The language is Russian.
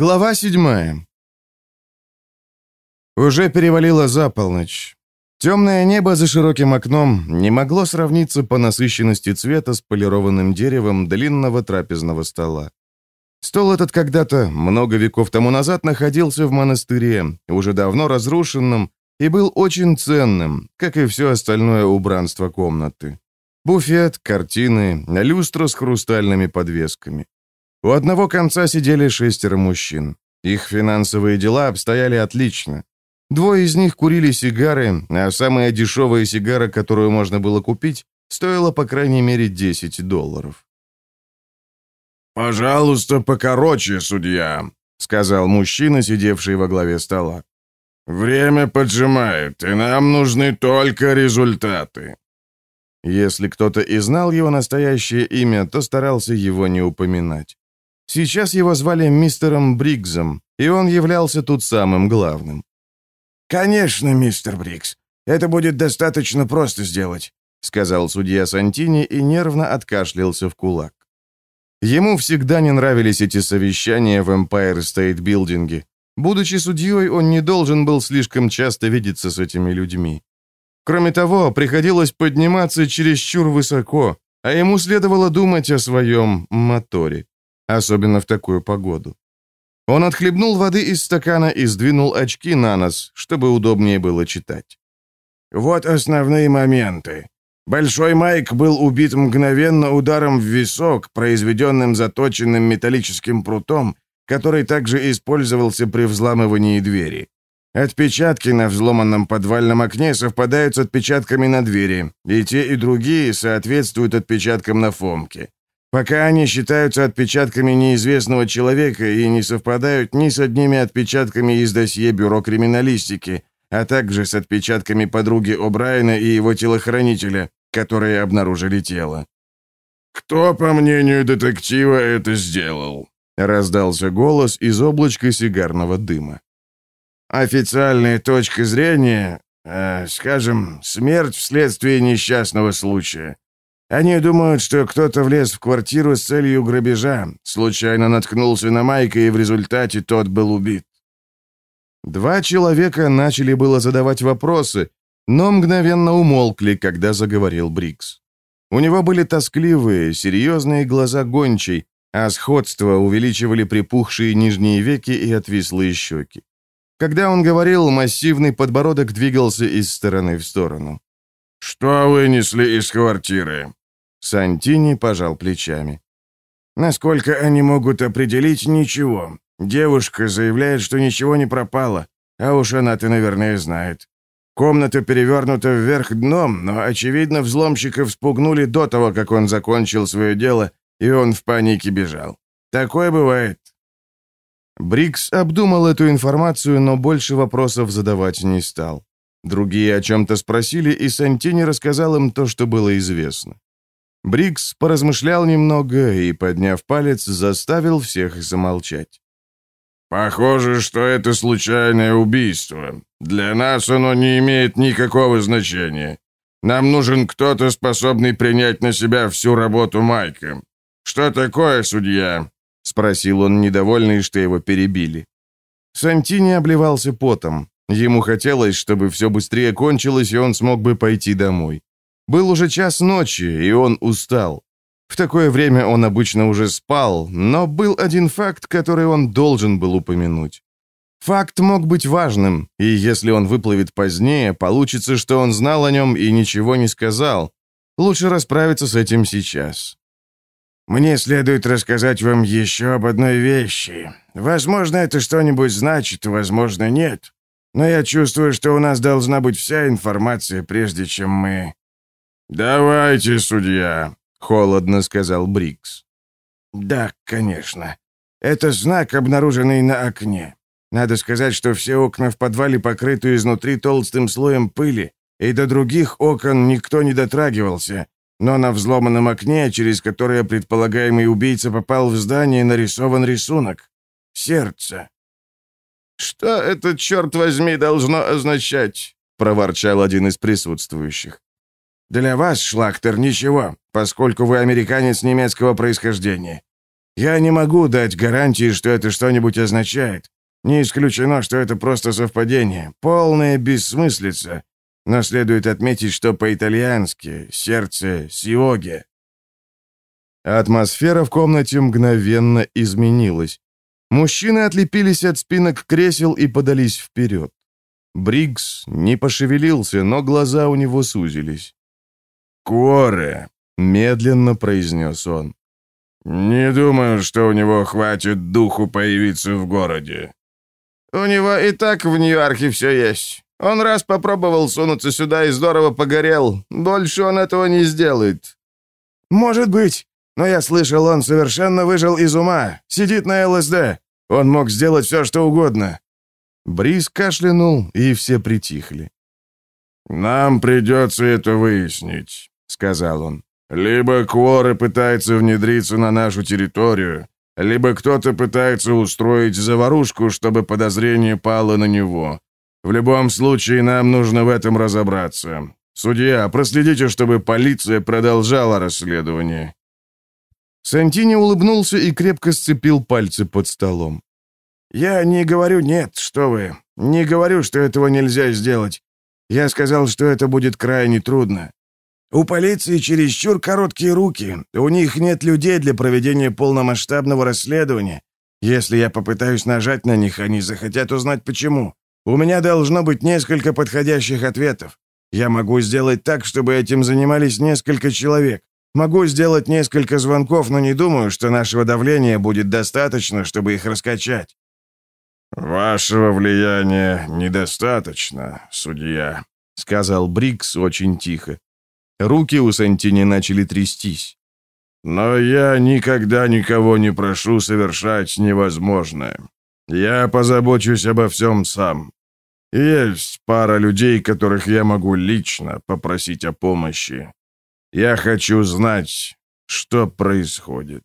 Глава седьмая. Уже перевалило за полночь. Темное небо за широким окном не могло сравниться по насыщенности цвета с полированным деревом длинного трапезного стола. Стол этот когда-то, много веков тому назад, находился в монастыре, уже давно разрушенном, и был очень ценным, как и все остальное убранство комнаты. Буфет, картины, люстра с хрустальными подвесками. У одного конца сидели шестеро мужчин. Их финансовые дела обстояли отлично. Двое из них курили сигары, а самая дешевая сигара, которую можно было купить, стоила по крайней мере 10 долларов. «Пожалуйста, покороче, судья», — сказал мужчина, сидевший во главе стола. «Время поджимает, и нам нужны только результаты». Если кто-то и знал его настоящее имя, то старался его не упоминать. Сейчас его звали мистером Бригзом, и он являлся тут самым главным. «Конечно, мистер Бригс. Это будет достаточно просто сделать», сказал судья Сантини и нервно откашлялся в кулак. Ему всегда не нравились эти совещания в Empire State Building. Будучи судьей, он не должен был слишком часто видеться с этими людьми. Кроме того, приходилось подниматься чересчур высоко, а ему следовало думать о своем моторе особенно в такую погоду. Он отхлебнул воды из стакана и сдвинул очки на нос, чтобы удобнее было читать. «Вот основные моменты. Большой Майк был убит мгновенно ударом в висок, произведенным заточенным металлическим прутом, который также использовался при взламывании двери. Отпечатки на взломанном подвальном окне совпадают с отпечатками на двери, и те, и другие соответствуют отпечаткам на фомке. Пока они считаются отпечатками неизвестного человека и не совпадают ни с одними отпечатками из досье Бюро криминалистики, а также с отпечатками подруги О'Брайена и его телохранителя, которые обнаружили тело. «Кто, по мнению детектива, это сделал?» — раздался голос из облачка сигарного дыма. «Официальная точка зрения, э, скажем, смерть вследствие несчастного случая. Они думают, что кто-то влез в квартиру с целью грабежа, случайно наткнулся на Майка, и в результате тот был убит. Два человека начали было задавать вопросы, но мгновенно умолкли, когда заговорил Брикс. У него были тоскливые, серьезные глаза гончей, а сходство увеличивали припухшие нижние веки и отвислые щеки. Когда он говорил, массивный подбородок двигался из стороны в сторону. «Что вынесли из квартиры?» Сантини пожал плечами. Насколько они могут определить, ничего. Девушка заявляет, что ничего не пропало, а уж она-то, наверное, знает. Комната перевернута вверх дном, но, очевидно, взломщиков спугнули до того, как он закончил свое дело, и он в панике бежал. Такое бывает. Брикс обдумал эту информацию, но больше вопросов задавать не стал. Другие о чем-то спросили, и Сантини рассказал им то, что было известно. Брикс поразмышлял немного и, подняв палец, заставил всех замолчать. «Похоже, что это случайное убийство. Для нас оно не имеет никакого значения. Нам нужен кто-то, способный принять на себя всю работу Майка. Что такое, судья?» — спросил он, недовольный, что его перебили. Сантини обливался потом. Ему хотелось, чтобы все быстрее кончилось, и он смог бы пойти домой. Был уже час ночи, и он устал. В такое время он обычно уже спал, но был один факт, который он должен был упомянуть. Факт мог быть важным, и если он выплывет позднее, получится, что он знал о нем и ничего не сказал. Лучше расправиться с этим сейчас. «Мне следует рассказать вам еще об одной вещи. Возможно, это что-нибудь значит, возможно, нет. Но я чувствую, что у нас должна быть вся информация, прежде чем мы «Давайте, судья», — холодно сказал Брикс. «Да, конечно. Это знак, обнаруженный на окне. Надо сказать, что все окна в подвале покрыты изнутри толстым слоем пыли, и до других окон никто не дотрагивался, но на взломанном окне, через которое предполагаемый убийца попал в здание, нарисован рисунок. Сердце. «Что это, черт возьми, должно означать?» — проворчал один из присутствующих. Для вас, Шлахтер, ничего, поскольку вы американец немецкого происхождения. Я не могу дать гарантии, что это что-нибудь означает. Не исключено, что это просто совпадение, полная бессмыслица. Но следует отметить, что по-итальянски «сердце Сиоге». Атмосфера в комнате мгновенно изменилась. Мужчины отлепились от спинок кресел и подались вперед. Бриггс не пошевелился, но глаза у него сузились. «Куоре», — медленно произнес он. «Не думаю, что у него хватит духу появиться в городе». «У него и так в Нью-Йорке все есть. Он раз попробовал сунуться сюда и здорово погорел. Больше он этого не сделает». «Может быть. Но я слышал, он совершенно выжил из ума. Сидит на ЛСД. Он мог сделать все, что угодно». Бриз кашлянул, и все притихли. «Нам придется это выяснить», — сказал он. «Либо Кворы пытается внедриться на нашу территорию, либо кто-то пытается устроить заварушку, чтобы подозрение пало на него. В любом случае, нам нужно в этом разобраться. Судья, проследите, чтобы полиция продолжала расследование». Сантини улыбнулся и крепко сцепил пальцы под столом. «Я не говорю «нет», что вы. Не говорю, что этого нельзя сделать. Я сказал, что это будет крайне трудно. У полиции чересчур короткие руки. У них нет людей для проведения полномасштабного расследования. Если я попытаюсь нажать на них, они захотят узнать почему. У меня должно быть несколько подходящих ответов. Я могу сделать так, чтобы этим занимались несколько человек. Могу сделать несколько звонков, но не думаю, что нашего давления будет достаточно, чтобы их раскачать. «Вашего влияния недостаточно, судья», — сказал Брикс очень тихо. Руки у Сантини начали трястись. «Но я никогда никого не прошу совершать невозможное. Я позабочусь обо всем сам. Есть пара людей, которых я могу лично попросить о помощи. Я хочу знать, что происходит».